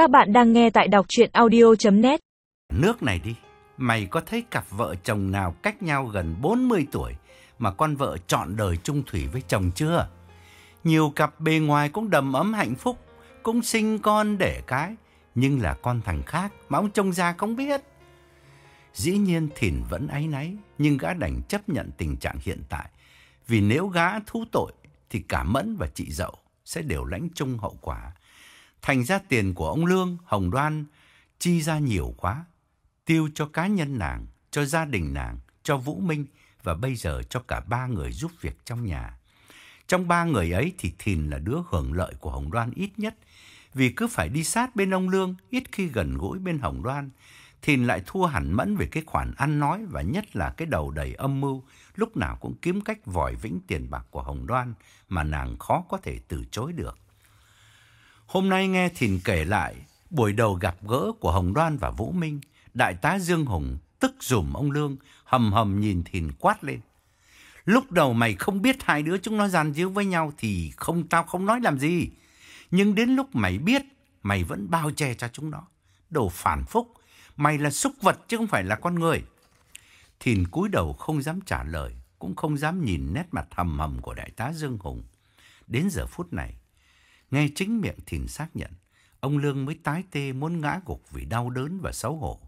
Các bạn đang nghe tại đọc chuyện audio.net Nước này đi, mày có thấy cặp vợ chồng nào cách nhau gần 40 tuổi mà con vợ chọn đời chung thủy với chồng chưa? Nhiều cặp bề ngoài cũng đầm ấm hạnh phúc, cũng sinh con đẻ cái, nhưng là con thằng khác mà ông chồng già không biết. Dĩ nhiên Thìn vẫn áy náy, nhưng gã đành chấp nhận tình trạng hiện tại. Vì nếu gã thú tội, thì cả Mẫn và chị dậu sẽ đều lãnh chung hậu quả. Thành ra tiền của ông Lương, Hồng Đoan chi ra nhiều quá. Tiêu cho cá nhân nàng, cho gia đình nàng, cho Vũ Minh và bây giờ cho cả ba người giúp việc trong nhà. Trong ba người ấy thì Thìn là đứa hưởng lợi của Hồng Đoan ít nhất. Vì cứ phải đi sát bên ông Lương, ít khi gần gũi bên Hồng Đoan. Thìn lại thua hẳn Mẫn về cái khoản ăn nói và nhất là cái đầu đầy âm mưu, lúc nào cũng kiếm cách vòi vĩnh tiền bạc của Hồng Đoan mà nàng khó có thể từ chối được. Hôm nay nghe Thìn kể lại buổi đầu gặp gỡ của Hồng Đoan và Vũ Minh, đại tá Dương Hùng tức dùm ông Lương, hầm hầm nhìn Thìn quát lên. Lúc đầu mày không biết hai đứa chúng nó gian díu với nhau thì không tao không nói làm gì. Nhưng đến lúc mày biết, mày vẫn bao che cho chúng nó. Đồ phản phúc, mày là súc vật chứ không phải là con người. Thìn cúi đầu không dám trả lời, cũng không dám nhìn nét mặt hầm hầm của đại tá Dương Hùng. Đến giờ phút này, nghe chính miệng Thìn xác nhận, ông Lương mới tái tê muốn ngã gục vì đau đớn và xấu hổ.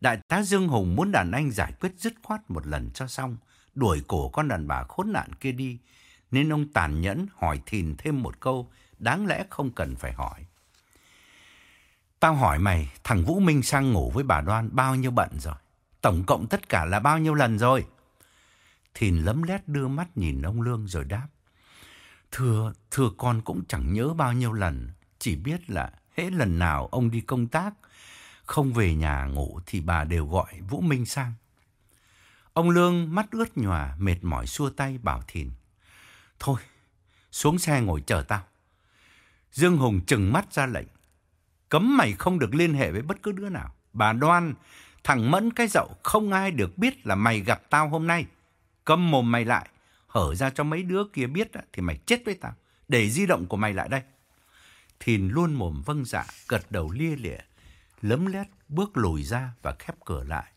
Đại tá Dương Hùng muốn đàn anh giải quyết dứt khoát một lần cho xong, đuổi cổ con đàn bà khốn nạn kia đi, nên ông tàn nhẫn hỏi Thìn thêm một câu đáng lẽ không cần phải hỏi. Tao hỏi mày, thằng Vũ Minh sang ngủ với bà Đoan bao nhiêu bận rồi? Tổng cộng tất cả là bao nhiêu lần rồi? Thìn lấm lét đưa mắt nhìn ông Lương rồi đáp. Thưa, thưa con cũng chẳng nhớ bao nhiêu lần, chỉ biết là hễ lần nào ông đi công tác, không về nhà ngủ thì bà đều gọi Vũ Minh sang. Ông Lương mắt ướt nhòa, mệt mỏi xua tay bảo Thìn. Thôi, xuống xe ngồi chờ tao. Dương Hùng trừng mắt ra lệnh. Cấm mày không được liên hệ với bất cứ đứa nào. Bà Đoan, thằng Mẫn cái dậu không ai được biết là mày gặp tao hôm nay. Câm mồm mày lại, hở ra cho mấy đứa kia biết thì mày chết với tao. Để di động của mày lại đây. Thìn luôn mồm vâng dạ, gật đầu lia lịa, lấm lét bước lùi ra và khép cửa lại.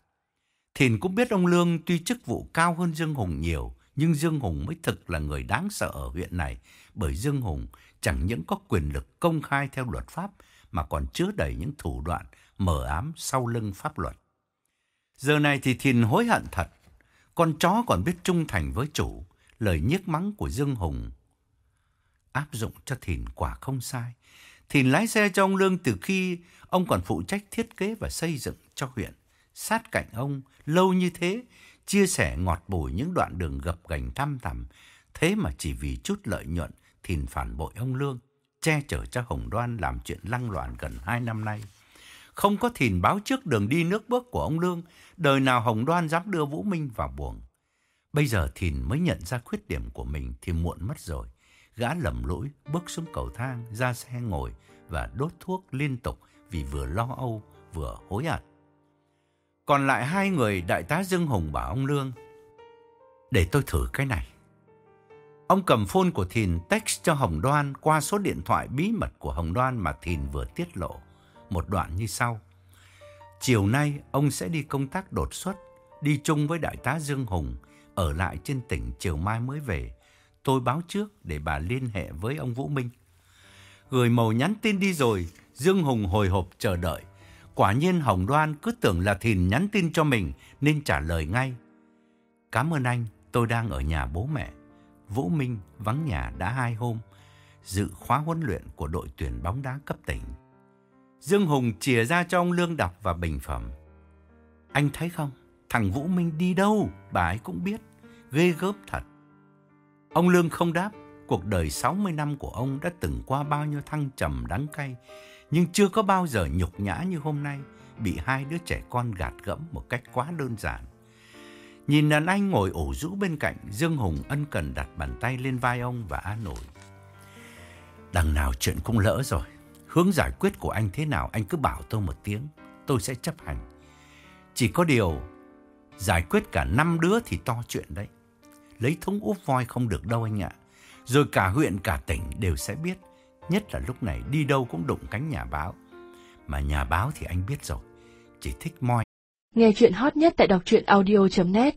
Thìn cũng biết ông Lương tuy chức vụ cao hơn Dương Hùng nhiều, nhưng Dương Hùng mới thực là người đáng sợ ở huyện này, bởi Dương Hùng chẳng những có quyền lực công khai theo luật pháp, mà còn chứa đầy những thủ đoạn mờ ám sau lưng pháp luật. Giờ này thì Thìn hối hận thật, con chó còn biết trung thành với chủ, lời nhiếc mắng của Dương Hùng áp dụng cho Thìn quả không sai. Thìn lái xe cho ông Lương từ khi ông còn phụ trách thiết kế và xây dựng cho huyện. Sát cạnh ông lâu như thế, chia sẻ ngọt bùi những đoạn đường gập ghềnh thăm thẳm. Thế mà chỉ vì chút lợi nhuận, Thìn phản bội ông Lương, che chở cho Hồng Đoan làm chuyện lăng loạn gần hai năm nay. Không có Thìn báo trước đường đi nước bước của ông Lương, đời nào Hồng Đoan dám đưa Vũ Minh vào buồng. Bây giờ Thìn mới nhận ra khuyết điểm của mình thì muộn mất rồi. Gã lầm lỗi bước xuống cầu thang, ra xe ngồi và đốt thuốc liên tục vì vừa lo âu vừa hối hận. Còn lại hai người đại tá Dương Hùng bảo ông Lương Để tôi thử cái này Ông cầm phone của Thìn text cho Hồng Đoan qua số điện thoại bí mật của Hồng Đoan mà Thìn vừa tiết lộ. Một đoạn như sau. Chiều nay ông sẽ đi công tác đột xuất, đi chung với đại tá Dương Hùng, ở lại trên tỉnh chiều mai mới về. Tôi báo trước để bà liên hệ với ông Vũ Minh. Gửi màu nhắn tin đi rồi, Dương Hùng hồi hộp chờ đợi. Quả nhiên Hồng Đoan cứ tưởng là Thìn nhắn tin cho mình nên trả lời ngay. Cảm ơn anh, tôi đang ở nhà bố mẹ. Vũ Minh vắng nhà đã hai hôm, dự khóa huấn luyện của đội tuyển bóng đá cấp tỉnh. Dương Hùng chìa ra cho ông Lương đọc và bình phẩm. Anh thấy không, thằng Vũ Minh đi đâu, bà ấy cũng biết, ghê gớp thật. Ông Lương không đáp, cuộc đời 60 năm của ông đã từng qua bao nhiêu thăng trầm đắng cay, nhưng chưa có bao giờ nhục nhã như hôm nay, bị hai đứa trẻ con gạt gẫm một cách quá đơn giản. Nhìn đàn anh ngồi ủ rũ bên cạnh, Dương Hùng ân cần đặt bàn tay lên vai ông và an ủi. Đằng nào chuyện cũng lỡ rồi. Hướng giải quyết của anh thế nào anh cứ bảo tôi một tiếng, tôi sẽ chấp hành. Chỉ có điều, giải quyết cả năm đứa thì to chuyện đấy. Lấy thúng úp voi không được đâu anh ạ. Rồi cả huyện cả tỉnh đều sẽ biết. Nhất là lúc này đi đâu cũng đụng cánh nhà báo. Mà nhà báo thì anh biết rồi, chỉ thích moi. Nghe chuyện hot nhất tại đọc truyện audio.net